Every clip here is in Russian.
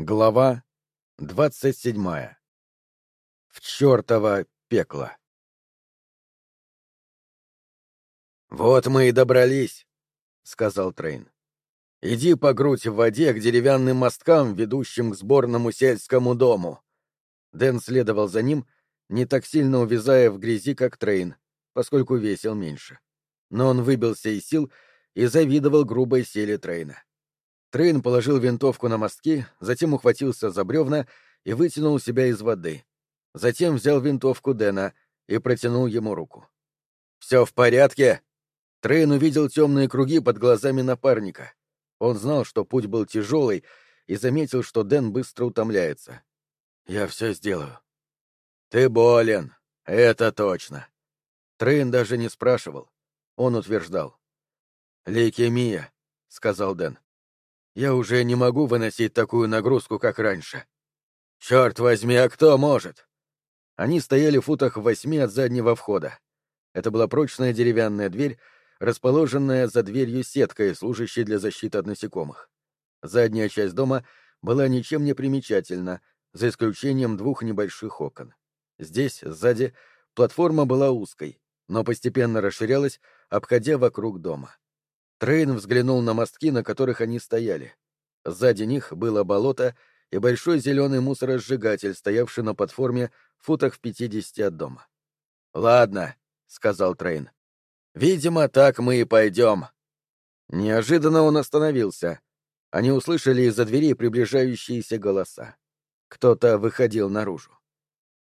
Глава двадцать седьмая. В чертово пекло. «Вот мы и добрались», — сказал Трейн. «Иди по грудь в воде к деревянным мосткам, ведущим к сборному сельскому дому». Дэн следовал за ним, не так сильно увязая в грязи, как Трейн, поскольку весил меньше. Но он выбился из сил и завидовал грубой силе Трейна. Трейн положил винтовку на мостки, затем ухватился за бревна и вытянул себя из воды. Затем взял винтовку Дэна и протянул ему руку. «Все в порядке?» Трейн увидел темные круги под глазами напарника. Он знал, что путь был тяжелый, и заметил, что Дэн быстро утомляется. «Я все сделаю». «Ты болен. Это точно». Трейн даже не спрашивал. Он утверждал. «Лейкемия», — сказал Дэн. Я уже не могу выносить такую нагрузку, как раньше. Черт возьми, а кто может? Они стояли в футах восьми от заднего входа. Это была прочная деревянная дверь, расположенная за дверью сеткой, служащей для защиты от насекомых. Задняя часть дома была ничем не примечательна, за исключением двух небольших окон. Здесь, сзади, платформа была узкой, но постепенно расширялась, обходя вокруг дома. Трейн взглянул на мостки, на которых они стояли. Сзади них было болото и большой зеленый мусоросжигатель, стоявший на платформе в футах в пятидесяти от дома. «Ладно», — сказал Трейн. «Видимо, так мы и пойдем». Неожиданно он остановился. Они услышали из-за двери приближающиеся голоса. Кто-то выходил наружу.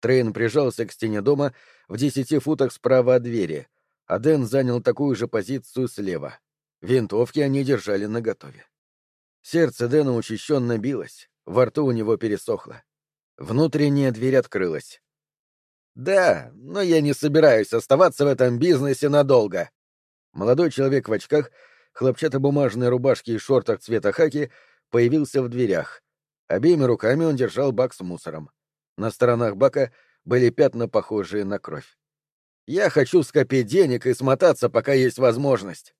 Трейн прижался к стене дома в десяти футах справа от двери, а Дэн занял такую же позицию слева. Винтовки они держали наготове. Сердце Дэна учащенно билось, во рту у него пересохло. Внутренняя дверь открылась. «Да, но я не собираюсь оставаться в этом бизнесе надолго». Молодой человек в очках, хлопчатобумажной рубашке и шортах цвета хаки появился в дверях. Обеими руками он держал бак с мусором. На сторонах бака были пятна, похожие на кровь. «Я хочу скопить денег и смотаться, пока есть возможность.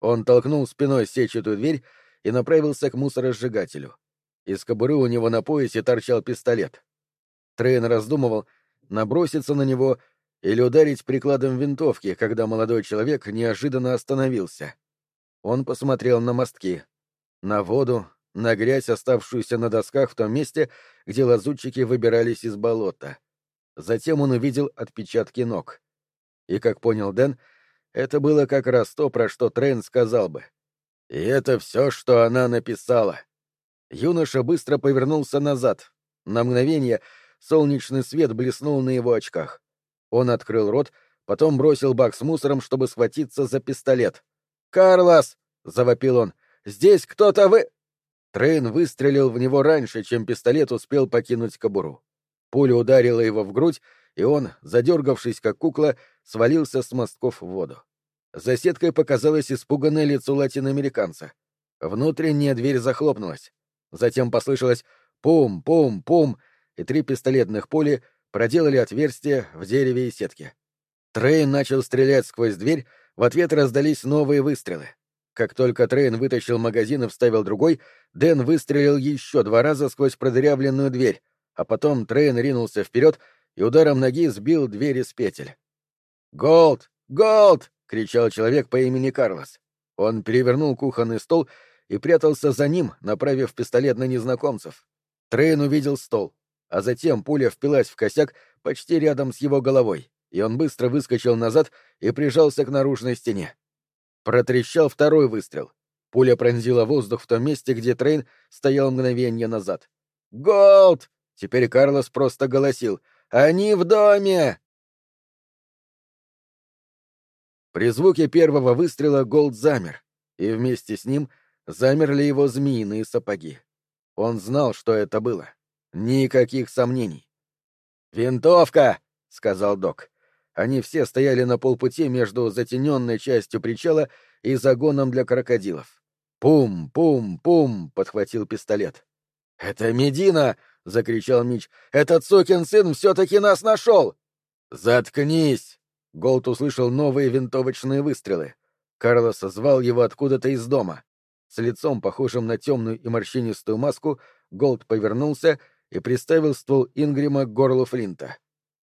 Он толкнул спиной сетчатую дверь и направился к мусоросжигателю. Из кобуры у него на поясе торчал пистолет. Трейн раздумывал, наброситься на него или ударить прикладом винтовки, когда молодой человек неожиданно остановился. Он посмотрел на мостки, на воду, на грязь, оставшуюся на досках в том месте, где лазутчики выбирались из болота. Затем он увидел отпечатки ног. И, как понял Дэн, это было как раз то, про что Трейн сказал бы. И это все, что она написала. Юноша быстро повернулся назад. На мгновение солнечный свет блеснул на его очках. Он открыл рот, потом бросил бак с мусором, чтобы схватиться за пистолет. «Карлос!» — завопил он. «Здесь кто-то вы...» Трейн выстрелил в него раньше, чем пистолет успел покинуть кобуру. Пуля ударила его в грудь, и он, задергавшись как кукла, свалился с мостков в воду. За сеткой показалось испуганное лицо латиноамериканца. Внутренняя дверь захлопнулась. Затем послышалось «пум-пум-пум», и три пистолетных пули проделали отверстие в дереве и сетке. Трейн начал стрелять сквозь дверь, в ответ раздались новые выстрелы. Как только Трейн вытащил магазин и вставил другой, Дэн выстрелил еще два раза сквозь продырявленную дверь, а потом Трейн ринулся вперед и ударом ноги сбил дверь из петель. «Голд! Голд!» — кричал человек по имени Карлос. Он перевернул кухонный стол и прятался за ним, направив пистолет на незнакомцев. Трейн увидел стол, а затем пуля впилась в косяк почти рядом с его головой, и он быстро выскочил назад и прижался к наружной стене. Протрещал второй выстрел. Пуля пронзила воздух в том месте, где Трейн стоял мгновение назад. «Голд!» — теперь Карлос просто голосил — они в доме!» При звуке первого выстрела Голд замер, и вместе с ним замерли его змеиные сапоги. Он знал, что это было. Никаких сомнений. «Винтовка!» — сказал док. Они все стояли на полпути между затененной частью причала и загоном для крокодилов. «Пум-пум-пум!» — подхватил пистолет. «Это Медина!» — закричал Мич. «Этот сукин сын все-таки нас нашел!» «Заткнись!» — Голд услышал новые винтовочные выстрелы. Карлос звал его откуда-то из дома. С лицом, похожим на темную и морщинистую маску, Голд повернулся и приставил ствол Ингрима к горлу Флинта.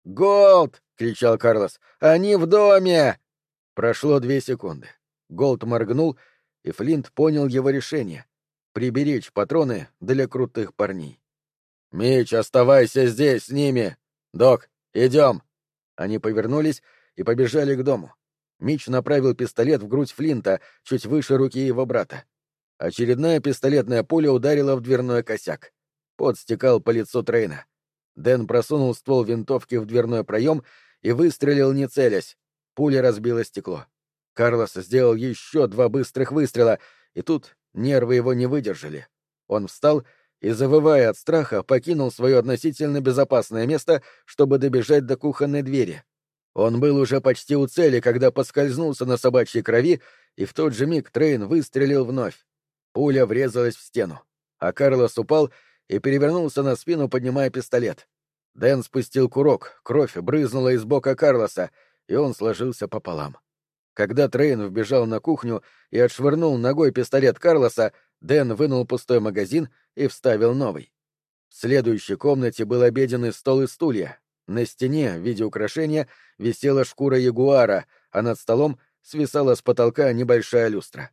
«Голд!» — кричал Карлос. «Они в доме!» Прошло две секунды. Голд моргнул, и Флинт понял его решение — приберечь патроны для крутых парней. «Меч, оставайся здесь с ними! Док, идем!» Они повернулись и побежали к дому. Мич направил пистолет в грудь Флинта, чуть выше руки его брата. Очередная пистолетная пуля ударила в дверной косяк. Пот стекал по лицу Трейна. Дэн просунул ствол винтовки в дверной проем и выстрелил, не целясь. Пуля разбила стекло. Карлос сделал еще два быстрых выстрела, и тут нервы его не выдержали. Он встал и, завывая от страха, покинул свое относительно безопасное место, чтобы добежать до кухонной двери. Он был уже почти у цели, когда поскользнулся на собачьей крови, и в тот же миг Трейн выстрелил вновь. Пуля врезалась в стену, а Карлос упал и перевернулся на спину, поднимая пистолет. Дэн спустил курок, кровь брызнула из бока Карлоса, и он сложился пополам. Когда Трейн вбежал на кухню и отшвырнул ногой пистолет Карлоса, Дэн вынул пустой магазин и вставил новый. В следующей комнате был обеденный стол и стулья. На стене, в виде украшения, висела шкура ягуара, а над столом свисала с потолка небольшая люстра.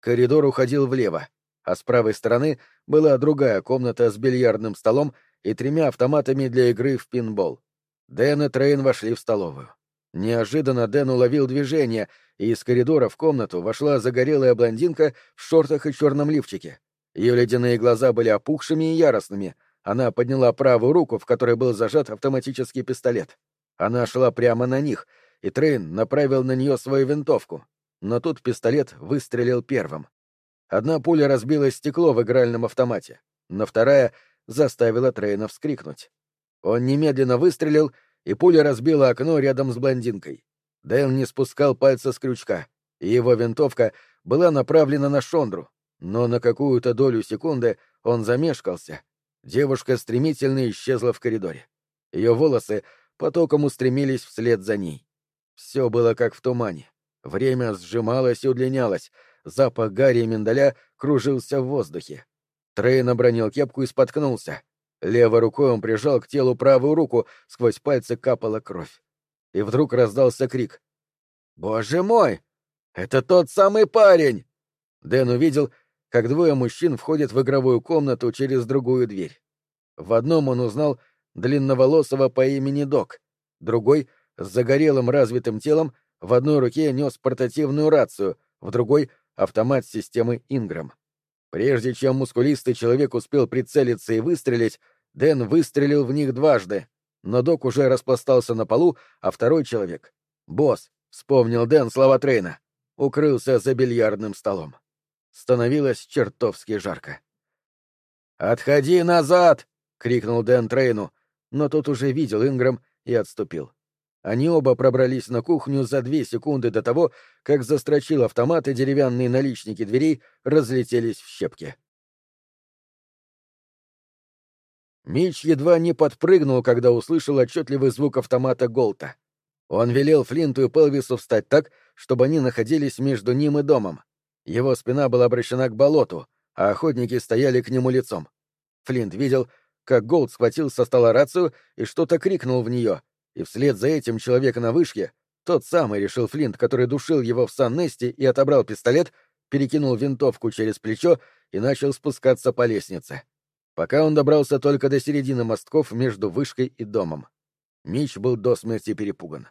Коридор уходил влево, а с правой стороны была другая комната с бильярдным столом и тремя автоматами для игры в пинбол. Дэн и Трейн вошли в столовую. Неожиданно Дэн уловил движение, и из коридора в комнату вошла загорелая блондинка в шортах и черном лифчике. Ее ледяные глаза были опухшими и яростными. Она подняла правую руку, в которой был зажат автоматический пистолет. Она шла прямо на них, и Трейн направил на нее свою винтовку. Но тут пистолет выстрелил первым. Одна пуля разбила стекло в игральном автомате, но вторая заставила Трейна вскрикнуть. Он немедленно выстрелил, и пуля разбила окно рядом с блондинкой. Дэн не спускал пальца с крючка, и его винтовка была направлена на Шондру, но на какую-то долю секунды он замешкался. Девушка стремительно исчезла в коридоре. Ее волосы потоком устремились вслед за ней. Все было как в тумане. Время сжималось и удлинялось, запах гари и миндаля кружился в воздухе. Трейн обронил кепку и споткнулся. Левой рукой он прижал к телу правую руку, сквозь пальцы капала кровь. И вдруг раздался крик. «Боже мой! Это тот самый парень!» Дэн увидел, как двое мужчин входят в игровую комнату через другую дверь. В одном он узнал длинноволосого по имени Док, другой, с загорелым развитым телом, в одной руке нес портативную рацию, в другой — автомат системы Инграм. Прежде чем мускулистый человек успел прицелиться и выстрелить, Дэн выстрелил в них дважды, но док уже распластался на полу, а второй человек — босс, вспомнил Дэн слова Трейна, укрылся за бильярдным столом. Становилось чертовски жарко. «Отходи назад!» — крикнул Дэн Трейну, но тот уже видел Инграм и отступил. Они оба пробрались на кухню за две секунды до того, как застрочил автомат и деревянные наличники дверей разлетелись в щепки. Мич едва не подпрыгнул, когда услышал отчетливый звук автомата Голта. Он велел Флинту и Пелвису встать так, чтобы они находились между ним и домом. Его спина была обращена к болоту, а охотники стояли к нему лицом. Флинт видел, как Голд схватил со стола рацию и что-то крикнул в нее — и вслед за этим человек на вышке, тот самый решил Флинт, который душил его в Сан-Несте и отобрал пистолет, перекинул винтовку через плечо и начал спускаться по лестнице. Пока он добрался только до середины мостков между вышкой и домом. Мич был до смерти перепуган.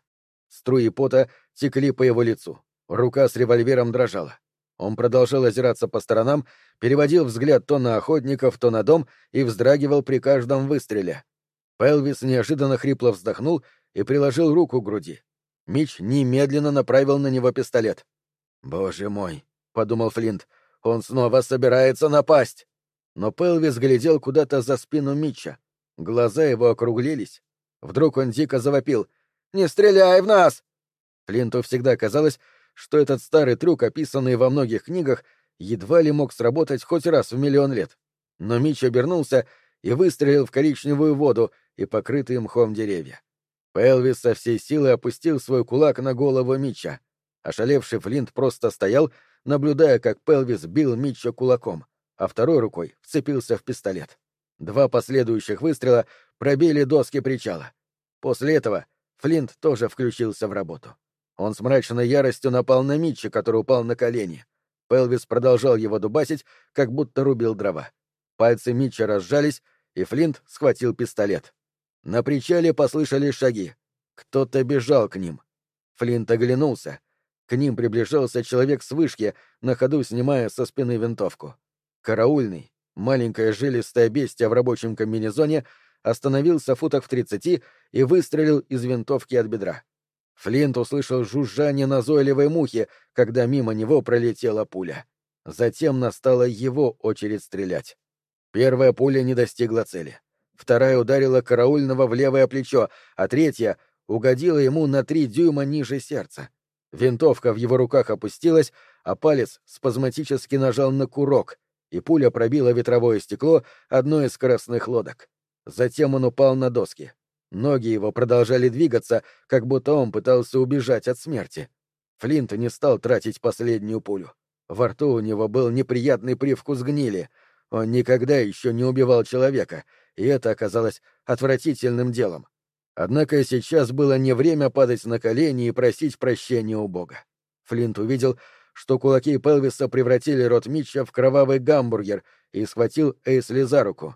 Струи пота текли по его лицу. Рука с револьвером дрожала. Он продолжал озираться по сторонам, переводил взгляд то на охотников, то на дом и вздрагивал при каждом выстреле. Пелвис неожиданно хрипло вздохнул и приложил руку к груди. Мич немедленно направил на него пистолет. «Боже мой!» — подумал Флинт. «Он снова собирается напасть!» Но Пелвис глядел куда-то за спину Митча. Глаза его округлились. Вдруг он дико завопил. «Не стреляй в нас!» Флинту всегда казалось, что этот старый трюк, описанный во многих книгах, едва ли мог сработать хоть раз в миллион лет. Но Митч обернулся и выстрелил в коричневую воду, и покрытые мхом деревья. Пелвис со всей силы опустил свой кулак на голову Мича. Ошалевший Флинт просто стоял, наблюдая, как Пелвис бил Митча кулаком, а второй рукой вцепился в пистолет. Два последующих выстрела пробили доски причала. После этого Флинт тоже включился в работу. Он с мрачной яростью напал на Митча, который упал на колени. Пелвис продолжал его дубасить, как будто рубил дрова. Пальцы Митча разжались, и Флинт схватил пистолет. На причале послышались шаги. Кто-то бежал к ним. Флинт оглянулся. К ним приближался человек с вышки, на ходу снимая со спины винтовку. Караульный, маленькое жилистое бестие в рабочем комбинезоне, остановился в футах в тридцати и выстрелил из винтовки от бедра. Флинт услышал жужжание назойливой мухи, когда мимо него пролетела пуля. Затем настала его очередь стрелять. Первая пуля не достигла цели. Вторая ударила караульного в левое плечо, а третья угодила ему на три дюйма ниже сердца. Винтовка в его руках опустилась, а палец спазматически нажал на курок, и пуля пробила ветровое стекло одной из скоростных лодок. Затем он упал на доски. Ноги его продолжали двигаться, как будто он пытался убежать от смерти. Флинт не стал тратить последнюю пулю. Во рту у него был неприятный привкус гнили. Он никогда еще не убивал человека, и это оказалось отвратительным делом. Однако сейчас было не время падать на колени и просить прощения у Бога. Флинт увидел, что кулаки Пелвиса превратили рот Митча в кровавый гамбургер и схватил Эйсли за руку.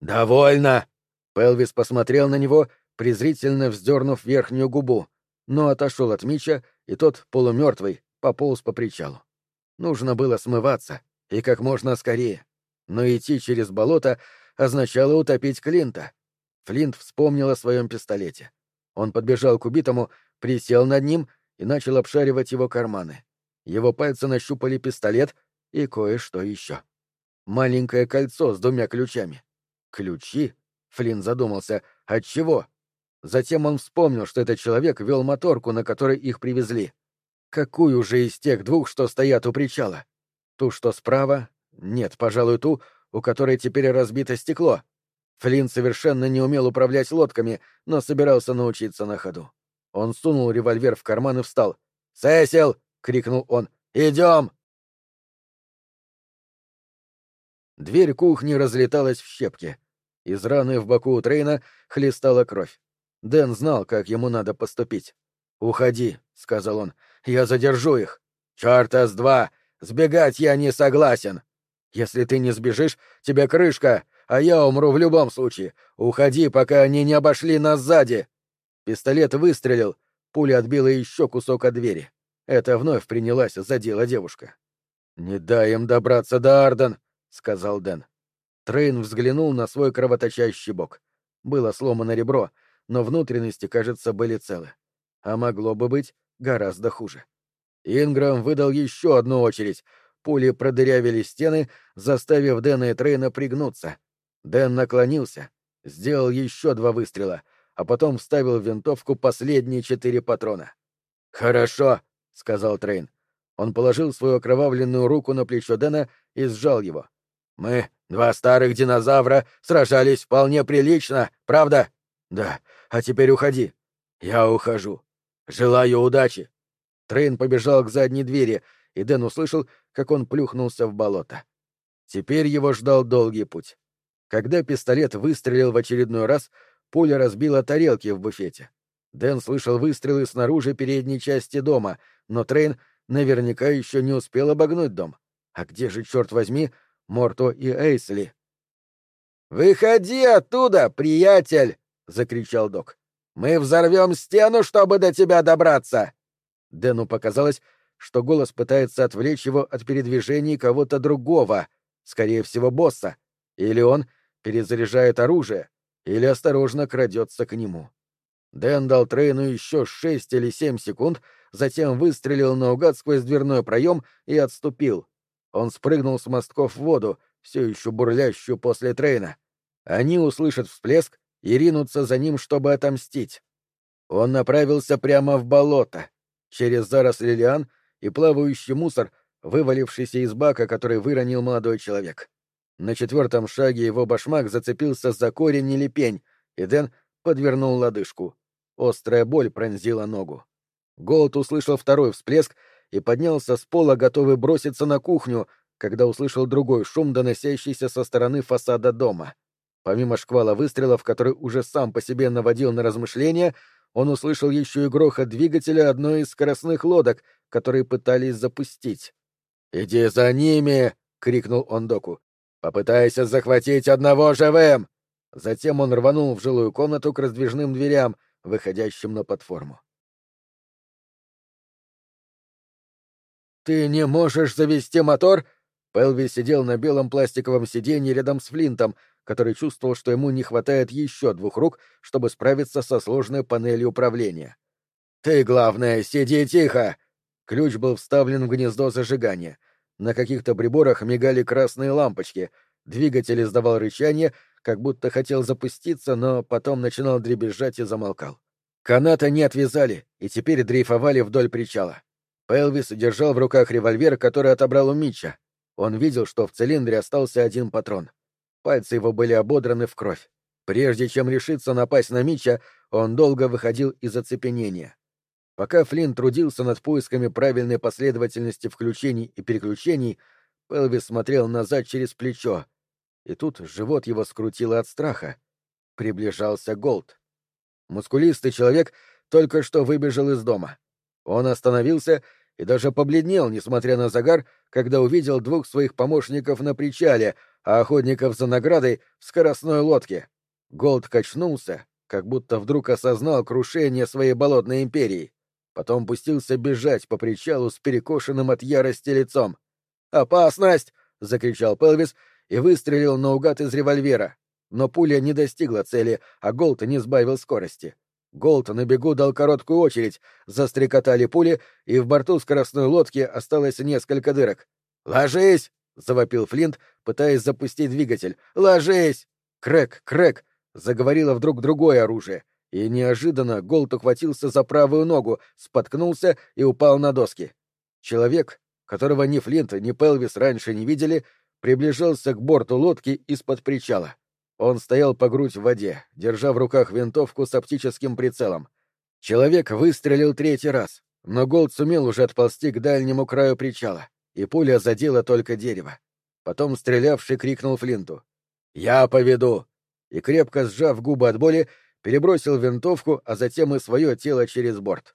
«Довольно!» Пелвис посмотрел на него, презрительно вздернув верхнюю губу, но отошел от Мича, и тот, полумертвый, пополз по причалу. Нужно было смываться, и как можно скорее. Но идти через болото означало утопить Клинта. Флинт вспомнил о своем пистолете. Он подбежал к убитому, присел над ним и начал обшаривать его карманы. Его пальцы нащупали пистолет и кое-что еще. Маленькое кольцо с двумя ключами. Ключи? Флинн задумался. От чего? Затем он вспомнил, что этот человек вел моторку, на которой их привезли. Какую же из тех двух, что стоят у причала? Ту, что справа? Нет, пожалуй, ту, у которой теперь разбито стекло. Флинн совершенно не умел управлять лодками, но собирался научиться на ходу. Он сунул револьвер в карман и встал. «Сесил!» — крикнул он. «Идем!» Дверь кухни разлеталась в щепки. Из раны в боку у Трейна хлестала кровь. Дэн знал, как ему надо поступить. «Уходи», — сказал он, — «я задержу их». «Чёрта с два! Сбегать я не согласен!» «Если ты не сбежишь, тебе крышка, а я умру в любом случае. Уходи, пока они не обошли нас сзади!» Пистолет выстрелил, пуля отбила еще кусок от двери. Это вновь принялась за дело девушка. «Не дай им добраться до Арден», — сказал Дэн. Трейн взглянул на свой кровоточащий бок. Было сломано ребро, но внутренности, кажется, были целы. А могло бы быть гораздо хуже. Инграм выдал еще одну очередь. Пули продырявили стены, заставив Дэна и Трейна пригнуться. Дэн наклонился, сделал еще два выстрела, а потом вставил в винтовку последние четыре патрона. «Хорошо», — сказал Трейн. Он положил свою окровавленную руку на плечо Дэна и сжал его. «Мы Два старых динозавра сражались вполне прилично, правда? Да. А теперь уходи. Я ухожу. Желаю удачи. Трейн побежал к задней двери, и Дэн услышал, как он плюхнулся в болото. Теперь его ждал долгий путь. Когда пистолет выстрелил в очередной раз, пуля разбила тарелки в буфете. Дэн слышал выстрелы снаружи передней части дома, но Трейн наверняка еще не успел обогнуть дом. А где же, черт возьми, Морто и Эйсли. «Выходи оттуда, приятель!» — закричал док. «Мы взорвем стену, чтобы до тебя добраться!» Дэну показалось, что голос пытается отвлечь его от передвижений кого-то другого, скорее всего, босса, или он перезаряжает оружие, или осторожно крадется к нему. Дэн дал Трейну еще шесть или семь секунд, затем выстрелил наугад сквозь дверной проем и отступил. Он спрыгнул с мостков в воду, все еще бурлящую после трейна. Они услышат всплеск и ринутся за ним, чтобы отомстить. Он направился прямо в болото, через заросли лиан и плавающий мусор, вывалившийся из бака, который выронил молодой человек. На четвертом шаге его башмак зацепился за корень или пень, и Дэн подвернул лодыжку. Острая боль пронзила ногу. Голд услышал второй всплеск и поднялся с пола, готовый броситься на кухню, когда услышал другой шум, доносящийся со стороны фасада дома. Помимо шквала выстрелов, который уже сам по себе наводил на размышления, он услышал еще и грохот двигателя одной из скоростных лодок, которые пытались запустить. «Иди за ними!» — крикнул он доку. «Попытайся захватить одного живым!» Затем он рванул в жилую комнату к раздвижным дверям, выходящим на платформу. «Ты не можешь завести мотор?» Пелви сидел на белом пластиковом сиденье рядом с Флинтом, который чувствовал, что ему не хватает еще двух рук, чтобы справиться со сложной панелью управления. «Ты, главное, сиди тихо!» Ключ был вставлен в гнездо зажигания. На каких-то приборах мигали красные лампочки. Двигатель издавал рычание, как будто хотел запуститься, но потом начинал дребезжать и замолкал. Каната не отвязали и теперь дрейфовали вдоль причала. Пелвис держал в руках револьвер, который отобрал у Митча. Он видел, что в цилиндре остался один патрон. Пальцы его были ободраны в кровь. Прежде чем решиться напасть на Митча, он долго выходил из оцепенения. Пока Флинн трудился над поисками правильной последовательности включений и переключений, Пелвис смотрел назад через плечо. И тут живот его скрутило от страха. Приближался Голд. Мускулистый человек только что выбежал из дома. Он остановился и даже побледнел, несмотря на загар, когда увидел двух своих помощников на причале, а охотников за наградой в скоростной лодке. Голт качнулся, как будто вдруг осознал крушение своей болотной империи. Потом пустился бежать по причалу с перекошенным от ярости лицом. «Опасность!» — закричал Пелвис и выстрелил наугад из револьвера. Но пуля не достигла цели, а Голт не сбавил скорости. Голт на бегу дал короткую очередь, застрекотали пули, и в борту скоростной лодки осталось несколько дырок. «Ложись!» — завопил Флинт, пытаясь запустить двигатель. «Ложись!» «Крэк! Крэк!» — заговорило вдруг другое оружие. И неожиданно Голт ухватился за правую ногу, споткнулся и упал на доски. Человек, которого ни Флинт, ни Пелвис раньше не видели, приближался к борту лодки из-под причала. Он стоял по грудь в воде, держа в руках винтовку с оптическим прицелом. Человек выстрелил третий раз, но Голт сумел уже отползти к дальнему краю причала, и пуля задела только дерево. Потом стрелявший крикнул Флинту. «Я поведу!» И, крепко сжав губы от боли, перебросил винтовку, а затем и свое тело через борт.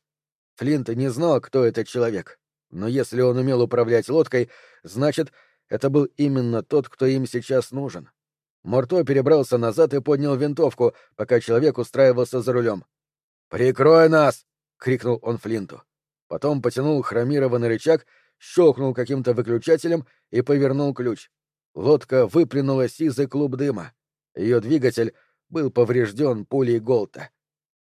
Флинт не знал, кто этот человек, но если он умел управлять лодкой, значит, это был именно тот, кто им сейчас нужен. Морто перебрался назад и поднял винтовку, пока человек устраивался за рулем. «Прикрой нас!» — крикнул он Флинту. Потом потянул хромированный рычаг, щелкнул каким-то выключателем и повернул ключ. Лодка выплюнула сизый клуб дыма. Ее двигатель был поврежден пулей Голта.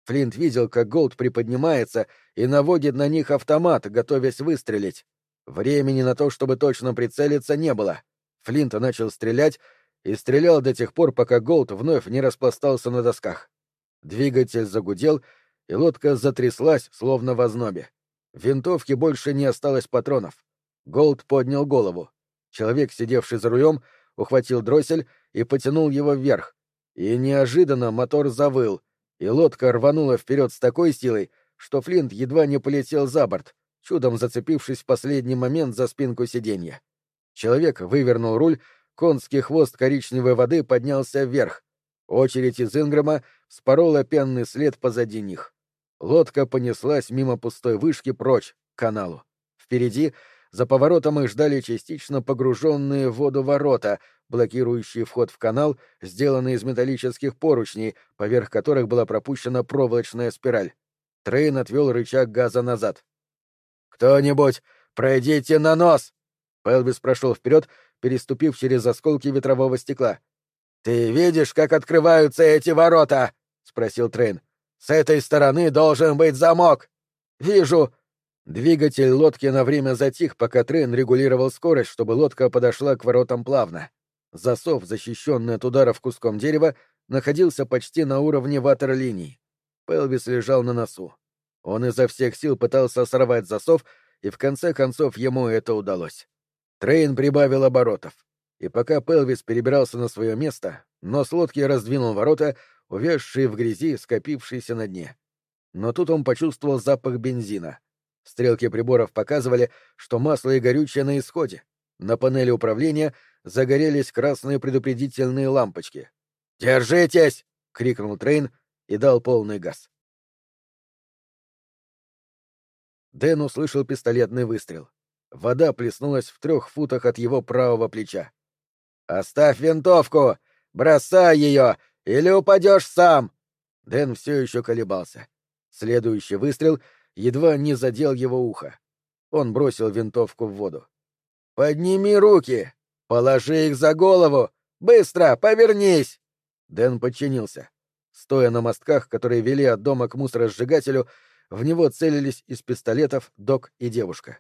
Флинт видел, как Голт приподнимается и наводит на них автомат, готовясь выстрелить. Времени на то, чтобы точно прицелиться, не было. Флинт начал стрелять, и стрелял до тех пор, пока Голт вновь не распластался на досках. Двигатель загудел, и лодка затряслась, словно в ознобе. В винтовке больше не осталось патронов. Голд поднял голову. Человек, сидевший за рулем, ухватил дроссель и потянул его вверх. И неожиданно мотор завыл, и лодка рванула вперед с такой силой, что Флинт едва не полетел за борт, чудом зацепившись в последний момент за спинку сиденья. Человек вывернул руль, конский хвост коричневой воды поднялся вверх. Очередь из Инграма вспорола пенный след позади них. Лодка понеслась мимо пустой вышки прочь, к каналу. Впереди, за поворотом их ждали частично погруженные в воду ворота, блокирующие вход в канал, сделанные из металлических поручней, поверх которых была пропущена проволочная спираль. Трейн отвел рычаг газа назад. «Кто-нибудь, пройдите на нос!» Пелвис прошел вперед, переступив через осколки ветрового стекла. «Ты видишь, как открываются эти ворота?» — спросил Трейн. «С этой стороны должен быть замок». «Вижу». Двигатель лодки на время затих, пока Трейн регулировал скорость, чтобы лодка подошла к воротам плавно. Засов, защищенный от ударов куском дерева, находился почти на уровне ватерлинии. Пелвис лежал на носу. Он изо всех сил пытался сорвать засов, и в конце концов ему это удалось. Трейн прибавил оборотов, и пока Пелвис перебирался на свое место, нос лодки раздвинул ворота, увязшие в грязи, скопившейся на дне. Но тут он почувствовал запах бензина. Стрелки приборов показывали, что масло и горючее на исходе. На панели управления загорелись красные предупредительные лампочки. «Держитесь!» — крикнул Трейн и дал полный газ. Дэн услышал пистолетный выстрел. Вода плеснулась в трех футах от его правого плеча. «Оставь винтовку! Бросай ее! Или упадешь сам!» Дэн все еще колебался. Следующий выстрел едва не задел его ухо. Он бросил винтовку в воду. «Подними руки! Положи их за голову! Быстро! Повернись!» Дэн подчинился. Стоя на мостках, которые вели от дома к мусоросжигателю, в него целились из пистолетов док и девушка.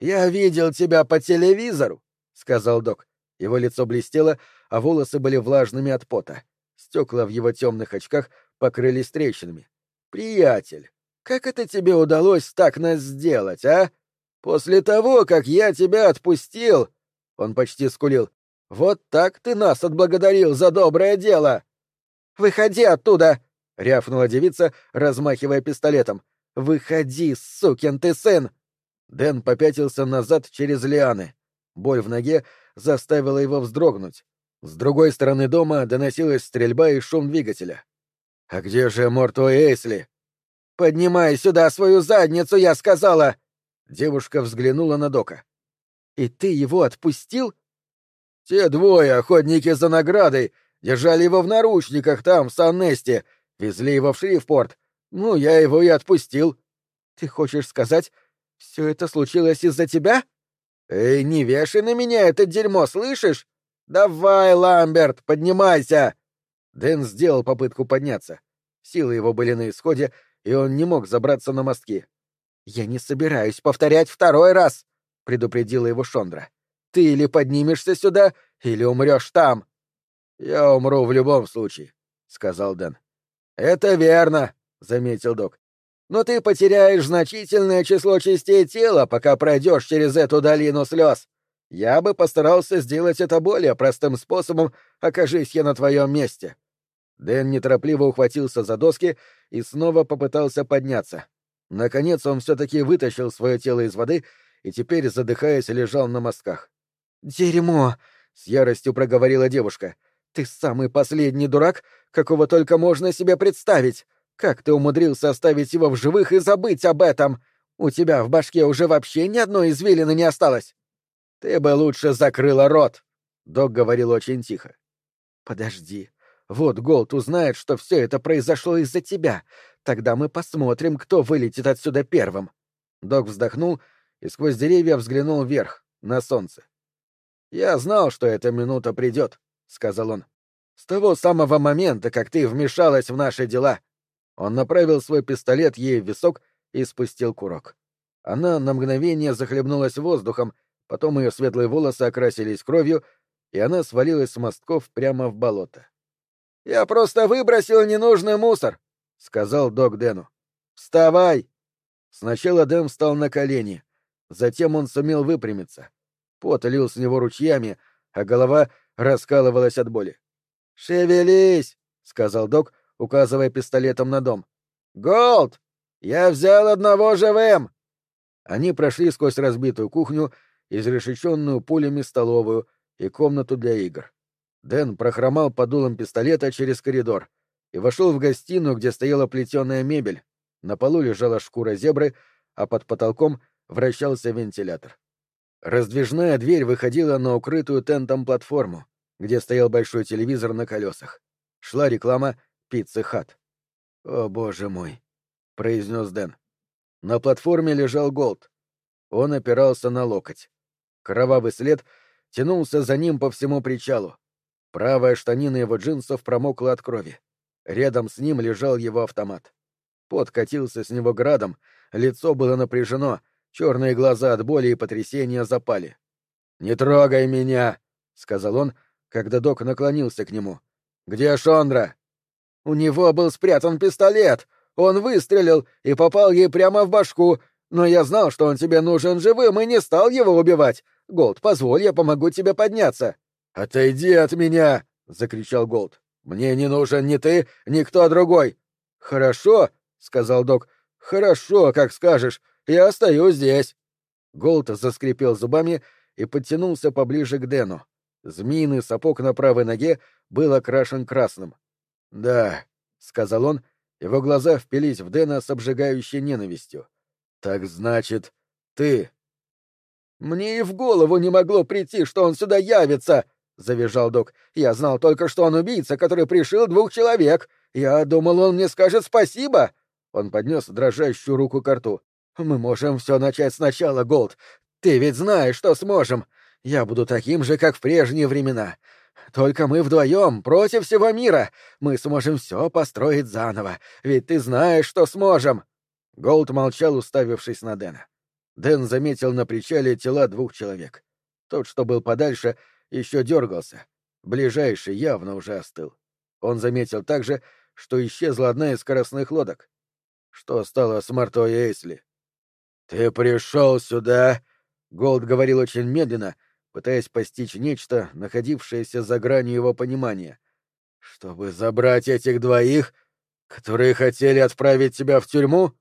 «Я видел тебя по телевизору», — сказал док. Его лицо блестело, а волосы были влажными от пота. Стекла в его темных очках покрылись трещинами. «Приятель, как это тебе удалось так нас сделать, а? После того, как я тебя отпустил...» Он почти скулил. «Вот так ты нас отблагодарил за доброе дело!» «Выходи оттуда!» — рявкнула девица, размахивая пистолетом. «Выходи, сукин ты сын!» Дэн попятился назад через лианы. Боль в ноге заставила его вздрогнуть. С другой стороны дома доносилась стрельба и шум двигателя. «А где же Морту Эйсли?» «Поднимай сюда свою задницу, я сказала!» Девушка взглянула на Дока. «И ты его отпустил?» «Те двое, охотники за наградой, держали его в наручниках там, в Сан-Несте, везли его в Шрифпорт. Ну, я его и отпустил». «Ты хочешь сказать, все это случилось из-за тебя?» «Эй, не вешай на меня это дерьмо, слышишь? Давай, Ламберт, поднимайся!» Дэн сделал попытку подняться. Силы его были на исходе, и он не мог забраться на мостки. «Я не собираюсь повторять второй раз!» — предупредила его Шондра. «Ты или поднимешься сюда, или умрешь там!» «Я умру в любом случае», — сказал Дэн. «Это верно», — заметил док но ты потеряешь значительное число частей тела, пока пройдешь через эту долину слез. Я бы постарался сделать это более простым способом, окажись я на твоем месте. Дэн неторопливо ухватился за доски и снова попытался подняться. Наконец он все-таки вытащил свое тело из воды и теперь, задыхаясь, лежал на мостках. «Дерьмо!» — с яростью проговорила девушка. «Ты самый последний дурак, какого только можно себе представить! Как ты умудрился оставить его в живых и забыть об этом? У тебя в башке уже вообще ни одной извилины не осталось. Ты бы лучше закрыла рот, док говорил очень тихо. Подожди. Вот Голд узнает, что все это произошло из-за тебя. Тогда мы посмотрим, кто вылетит отсюда первым. Док вздохнул и сквозь деревья взглянул вверх, на солнце. Я знал, что эта минута придет, сказал он. С того самого момента, как ты вмешалась в наши дела. Он направил свой пистолет ей в висок и спустил курок. Она на мгновение захлебнулась воздухом, потом ее светлые волосы окрасились кровью, и она свалилась с мостков прямо в болото. «Я просто выбросил ненужный мусор», — сказал док Дэну. «Вставай!» Сначала Дэн встал на колени, затем он сумел выпрямиться. Пот лил с него ручьями, а голова раскалывалась от боли. «Шевелись!» — сказал док, указывая пистолетом на дом. «Голд! Я взял одного живым!» Они прошли сквозь разбитую кухню, изрешеченную пулями столовую и комнату для игр. Дэн прохромал под дулом пистолета через коридор и вошел в гостиную, где стояла плетеная мебель. На полу лежала шкура зебры, а под потолком вращался вентилятор. Раздвижная дверь выходила на укрытую тентом платформу, где стоял большой телевизор на колесах. Шла реклама Pizza Hut. «О, боже мой!» — произнес Дэн. На платформе лежал Голт. Он опирался на локоть. Кровавый след тянулся за ним по всему причалу. Правая штанина его джинсов промокла от крови. Рядом с ним лежал его автомат. Пот катился с него градом, лицо было напряжено, черные глаза от боли и потрясения запали. «Не трогай меня!» — сказал он, когда док наклонился к нему. «Где Шондра?» У него был спрятан пистолет. Он выстрелил и попал ей прямо в башку. Но я знал, что он тебе нужен живым, и не стал его убивать. Голт, позволь, я помогу тебе подняться. Отойди от меня! закричал Голт. Мне не нужен ни ты, ни кто другой. Хорошо, сказал док. Хорошо, как скажешь. Я остаюсь здесь. Голт заскрипел зубами и подтянулся поближе к Дэну. Змеиный сапог на правой ноге был окрашен красным. «Да», — сказал он, его глаза впились в Дэна с обжигающей ненавистью. «Так значит, ты...» «Мне и в голову не могло прийти, что он сюда явится!» — завизжал док. «Я знал только, что он убийца, который пришил двух человек. Я думал, он мне скажет спасибо!» Он поднес дрожащую руку к рту. «Мы можем все начать сначала, Голд. Ты ведь знаешь, что сможем. Я буду таким же, как в прежние времена. Только мы вдвоем, против всего мира. Мы сможем все построить заново. Ведь ты знаешь, что сможем!» Голд молчал, уставившись на Дэна. Дэн заметил на причале тела двух человек. Тот, что был подальше, еще дергался. Ближайший явно уже остыл. Он заметил также, что исчезла одна из скоростных лодок. Что стало с Мартой Эйсли? «Ты пришел сюда!» — Голт говорил очень медленно, пытаясь постичь нечто, находившееся за гранью его понимания. «Чтобы забрать этих двоих, которые хотели отправить тебя в тюрьму?»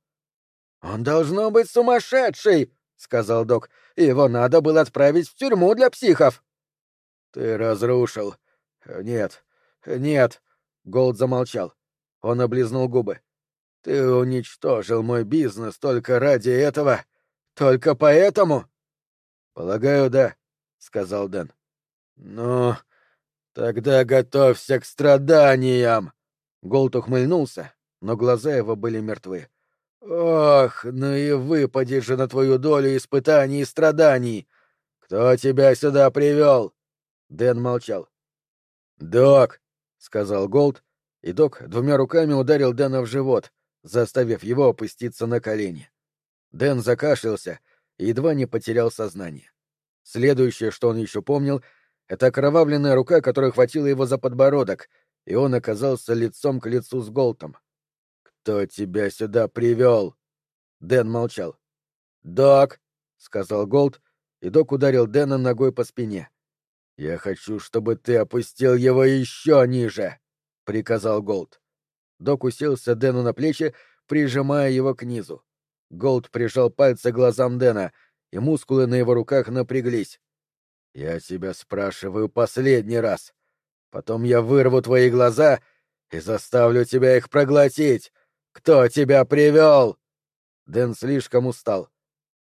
«Он должно быть сумасшедший!» — сказал док. «Его надо было отправить в тюрьму для психов!» «Ты разрушил. Нет, нет!» — Голт замолчал. Он облизнул губы. «Ты уничтожил мой бизнес только ради этого? Только поэтому?» «Полагаю, да», — сказал Дэн. «Ну, тогда готовься к страданиям!» Голд ухмыльнулся, но глаза его были мертвы. «Ох, ну и выпади же на твою долю испытаний и страданий! Кто тебя сюда привел?» Дэн молчал. «Док!» — сказал Голт, и док двумя руками ударил Дэна в живот, заставив его опуститься на колени. Дэн закашлялся и едва не потерял сознание. Следующее, что он еще помнил, — это окровавленная рука, которая схватила его за подбородок, и он оказался лицом к лицу с Голтом. «Кто тебя сюда привел?» Дэн молчал. «Док!» — сказал Голт, и док ударил Дэна ногой по спине. «Я хочу, чтобы ты опустил его еще ниже!» — приказал Голт. Док уселся Дэну на плечи, прижимая его книзу. Голт прижал пальцы к глазам Дэна, и мускулы на его руках напряглись. «Я тебя спрашиваю последний раз. Потом я вырву твои глаза и заставлю тебя их проглотить. Кто тебя привел? Дэн слишком устал,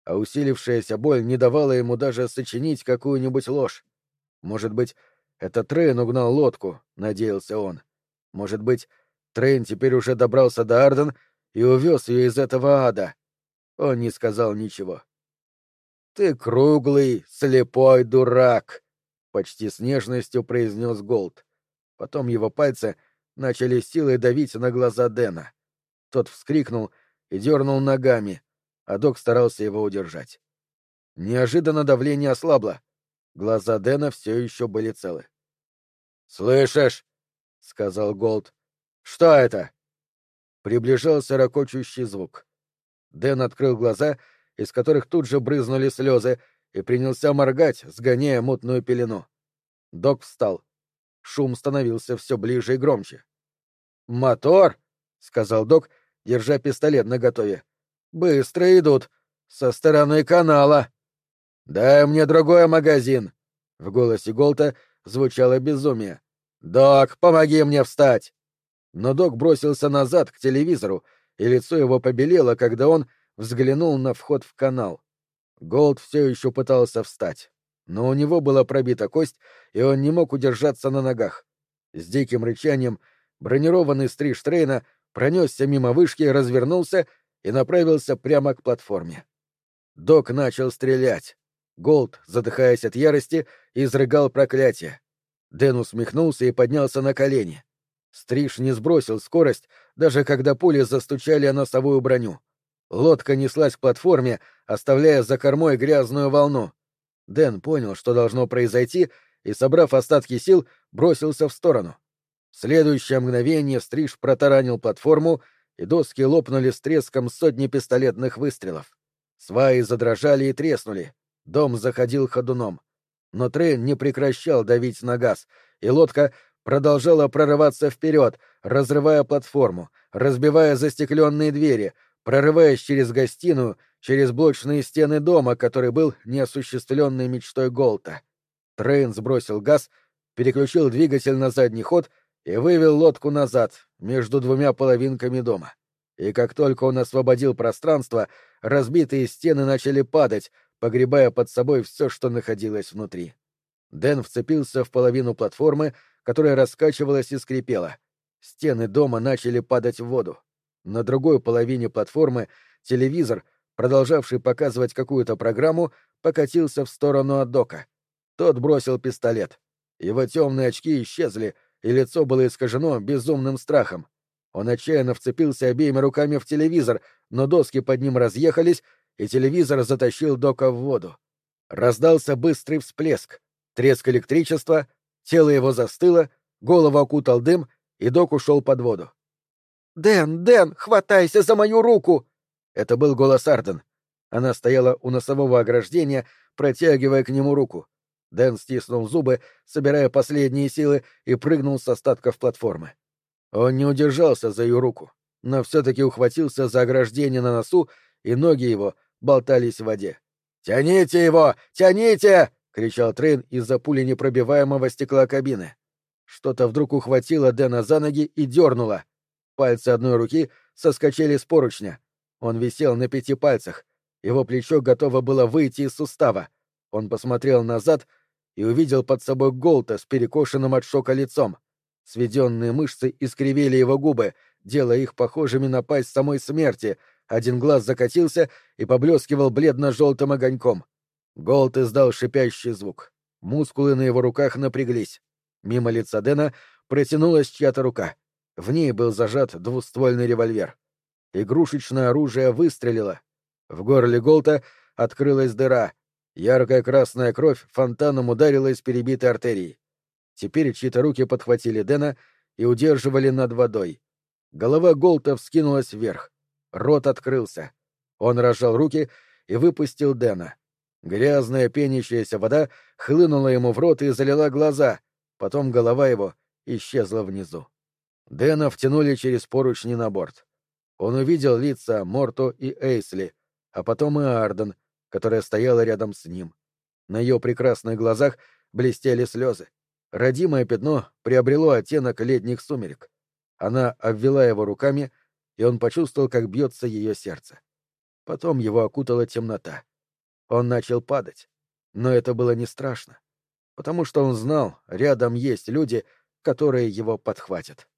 а усилившаяся боль не давала ему даже сочинить какую-нибудь ложь. Может быть, это Трейн угнал лодку, надеялся он. Может быть, Трейн теперь уже добрался до Арден и увез ее из этого ада. Он не сказал ничего. «Ты круглый, слепой дурак!» — почти с нежностью произнес Голт. Потом его пальцы начали силой давить на глаза Дэна. Тот вскрикнул и дернул ногами, а док старался его удержать. Неожиданно давление ослабло. Глаза Дэна все еще были целы. «Слышишь?» — сказал Голд. «Что это?» Приближался ракочущий звук. Дэн открыл глаза, из которых тут же брызнули слезы, и принялся моргать, сгоняя мутную пелену. Док встал. Шум становился все ближе и громче. «Мотор!» — сказал док держа пистолет наготове. «Быстро идут! Со стороны канала!» «Дай мне другой магазин!» В голосе Голта звучало безумие. «Док, помоги мне встать!» Но док бросился назад к телевизору, и лицо его побелело, когда он взглянул на вход в канал. Голт все еще пытался встать, но у него была пробита кость, и он не мог удержаться на ногах. С диким рычанием бронированный стриж Трейна пронесся мимо вышки, развернулся и направился прямо к платформе. Док начал стрелять. Голт, задыхаясь от ярости, изрыгал проклятия. Дэн усмехнулся и поднялся на колени. Стриж не сбросил скорость, даже когда пули застучали о носовую броню. Лодка неслась к платформе, оставляя за кормой грязную волну. Дэн понял, что должно произойти, и, собрав остатки сил, бросился в сторону. В следующее мгновение Стриж протаранил платформу, и доски лопнули с треском сотни пистолетных выстрелов. Сваи задрожали и треснули. Дом заходил ходуном. Но Трейн не прекращал давить на газ, и лодка продолжала прорываться вперед, разрывая платформу, разбивая застекленные двери, прорываясь через гостиную, через блочные стены дома, который был неосуществленной мечтой Голта. Трейн сбросил газ, переключил двигатель на задний ход и вывел лодку назад, между двумя половинками дома. И как только он освободил пространство, разбитые стены начали падать, погребая под собой все, что находилось внутри. Дэн вцепился в половину платформы, которая раскачивалась и скрипела. Стены дома начали падать в воду. На другой половине платформы телевизор, продолжавший показывать какую-то программу, покатился в сторону от дока. Тот бросил пистолет. Его темные очки исчезли, и лицо было искажено безумным страхом. Он отчаянно вцепился обеими руками в телевизор, но доски под ним разъехались, и телевизор затащил Дока в воду. Раздался быстрый всплеск, треск электричества, тело его застыло, голову окутал дым, и Док ушел под воду. «Дэн, Дэн, хватайся за мою руку!» Это был голос Арден. Она стояла у носового ограждения, протягивая к нему руку. Дэн стиснул зубы, собирая последние силы, и прыгнул с остатков платформы. Он не удержался за ее руку, но все-таки ухватился за ограждение на носу, и ноги его болтались в воде. «Тяните его! Тяните!» — кричал Трейн из-за пуленепробиваемого стекла кабины. Что-то вдруг ухватило Дэна за ноги и дернуло. Пальцы одной руки соскочили с поручня. Он висел на пяти пальцах. Его плечо готово было выйти из сустава. Он посмотрел назад и увидел под собой Голта с перекошенным от шока лицом. Сведенные мышцы искривили его губы, делая их похожими на пасть самой смерти. Один глаз закатился и поблескивал бледно-желтым огоньком. Голд издал шипящий звук. Мускулы на его руках напряглись. Мимо лица Дэна протянулась чья-то рука. В ней был зажат двуствольный револьвер. Игрушечное оружие выстрелило. В горле Голта открылась дыра. Яркая красная кровь фонтаном ударила из перебитой артерии. Теперь чьи-то руки подхватили Дэна и удерживали над водой. Голова Голта вскинулась вверх. Рот открылся. Он разжал руки и выпустил Дэна. Грязная пенящаяся вода хлынула ему в рот и залила глаза. Потом голова его исчезла внизу. Дэна втянули через поручни на борт. Он увидел лица Морто и Эйсли, а потом и Арден, которая стояла рядом с ним. На ее прекрасных глазах блестели слезы. Родимое пятно приобрело оттенок летних сумерек. Она обвела его руками, и он почувствовал, как бьется ее сердце. Потом его окутала темнота. Он начал падать. Но это было не страшно, потому что он знал, рядом есть люди, которые его подхватят.